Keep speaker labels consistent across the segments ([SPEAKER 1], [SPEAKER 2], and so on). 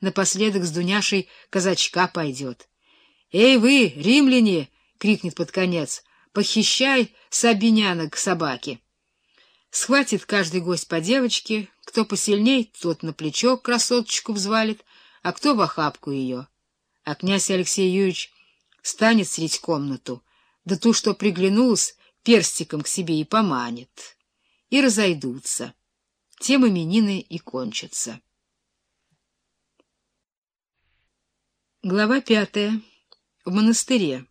[SPEAKER 1] напоследок с Дуняшей казачка пойдет. — Эй вы, римляне! — крикнет под конец. — Похищай сабинянок собаки! Схватит каждый гость по девочке, кто посильней, тот на плечо красоточку взвалит, а кто в охапку ее. А князь Алексей Юрьевич станет средь комнату, да ту, что приглянулась, перстиком к себе и поманит. И разойдутся. Тем именины и кончатся. Глава пятая. В монастыре.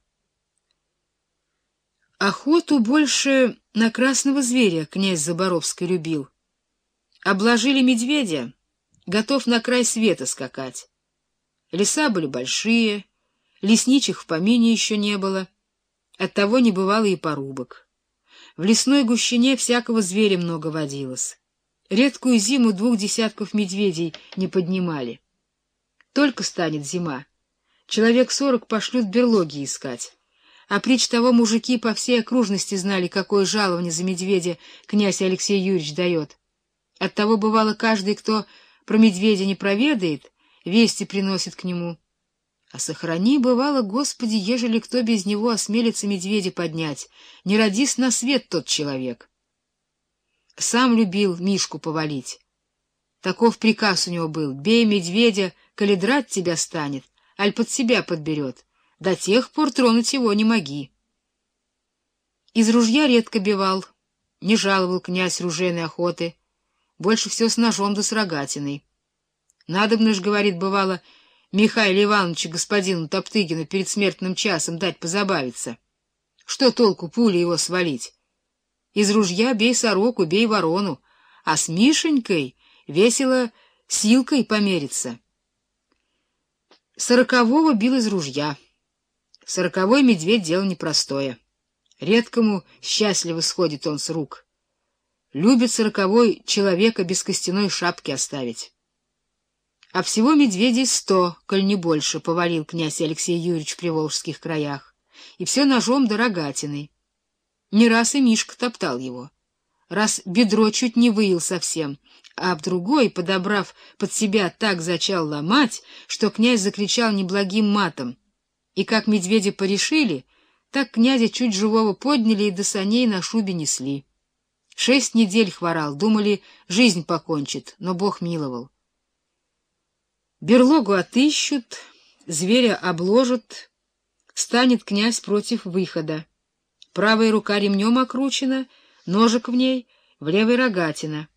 [SPEAKER 1] Охоту больше на красного зверя князь Заборовский любил. Обложили медведя, готов на край света скакать. Леса были большие, лесничих в помине еще не было, оттого не бывало и порубок. В лесной гущине всякого зверя много водилось. Редкую зиму двух десятков медведей не поднимали. Только станет зима, человек сорок пошлют берлоги искать. А прич того мужики по всей окружности знали, какое жалование за медведя князь Алексей Юрьевич дает. Оттого бывало каждый, кто про медведя не проведает, вести приносит к нему. А сохрани, бывало, Господи, ежели кто без него осмелится медведя поднять, не родись на свет тот человек. Сам любил Мишку повалить. Таков приказ у него был — бей медведя, коли драть тебя станет, аль под себя подберет. До тех пор тронуть его не моги. Из ружья редко бивал, не жаловал князь ружейной охоты, больше все с ножом да с рогатиной. Надобно ж, говорит, бывало, Михаилу Ивановичу господину Топтыгину перед смертным часом дать позабавиться. Что толку пули его свалить? Из ружья бей сороку, бей ворону, а с Мишенькой весело силкой помериться. Сорокового бил из ружья. Сороковой медведь — дело непростое. Редкому счастливо сходит он с рук. Любит сороковой человека без костяной шапки оставить. А всего медведей сто, коль не больше, повалил князь Алексей Юрьевич в приволжских краях. И все ножом да рогатиной. Не раз и Мишка топтал его. Раз бедро чуть не выил совсем, а в другой, подобрав под себя, так зачал ломать, что князь закричал неблагим матом — и как медведя порешили, так князя чуть живого подняли и до саней на шубе несли. Шесть недель хворал, думали, жизнь покончит, но Бог миловал. Берлогу отыщут, зверя обложат, станет князь против выхода. Правая рука ремнем окручена, ножик в ней, в левой рогатина.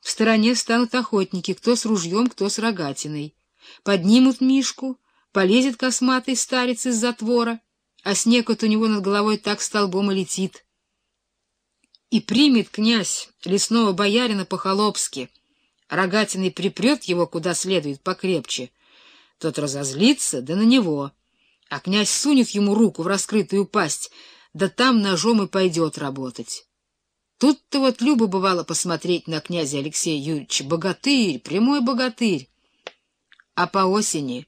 [SPEAKER 1] В стороне станут охотники, кто с ружьем, кто с рогатиной. Поднимут Мишку, Полезет косматый старец из затвора, а снег от у него над головой так столбом и летит. И примет князь лесного боярина по-холопски, рогатиной припрет его куда следует покрепче. Тот разозлится, да на него, а князь сунет ему руку в раскрытую пасть, да там ножом и пойдет работать. Тут-то вот Люба бывало посмотреть на князя Алексея Юрьевича. Богатырь, прямой богатырь. А по осени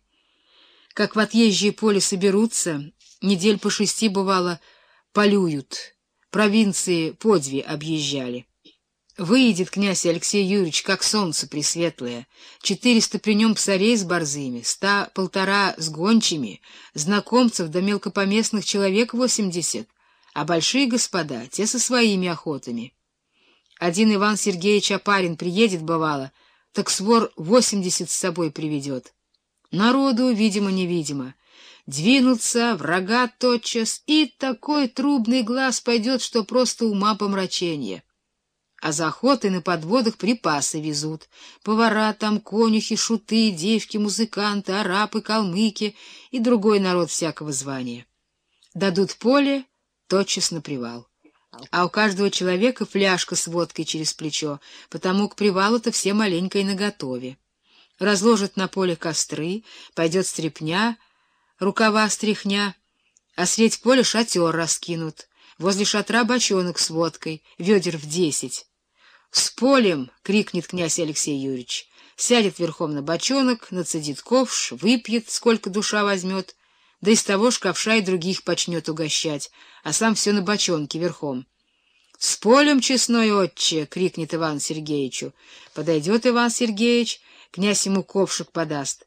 [SPEAKER 1] как в отъезжие поле соберутся, недель по шести, бывало, полюют, провинции подви объезжали. Выйдет князь Алексей Юрьевич, как солнце пресветлое, четыреста при нем псарей с борзыми, ста полтора с гончими, знакомцев до мелкопоместных человек восемьдесят, а большие господа, те со своими охотами. Один Иван Сергеевич Апарин приедет, бывало, так свор восемьдесят с собой приведет. Народу, видимо-невидимо. Двинутся, врага тотчас, и такой трубный глаз пойдет, что просто ума помрачение. А за охотой на подводах припасы везут. Повара там, конюхи, шуты, девки, музыканты, арапы, калмыки и другой народ всякого звания. Дадут поле, тотчас на привал. А у каждого человека фляжка с водкой через плечо, потому к привалу-то все маленько и наготове разложат на поле костры, пойдет стрепня, рукава стряхня, а средь поля шатер раскинут, возле шатра бочонок с водкой, ведер в десять. — С полем! — крикнет князь Алексей Юрьевич. Сядет верхом на бочонок, нацедит ковш, выпьет, сколько душа возьмет, да из того ж и других почнет угощать, а сам все на бочонке верхом. — С полем, честной отче! — крикнет Иван Сергеевичу. Подойдет Иван Сергеевич, Князь ему ковшик подаст.